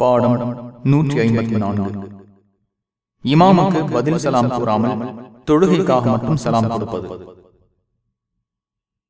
பாடம் நூற்றி ஐம்பத்தி நான்கு. இமாமுக்கு பதில் சலாம் கூறாமல் தொழுகைக்காக மட்டும் சலாம் கொடுப்பது.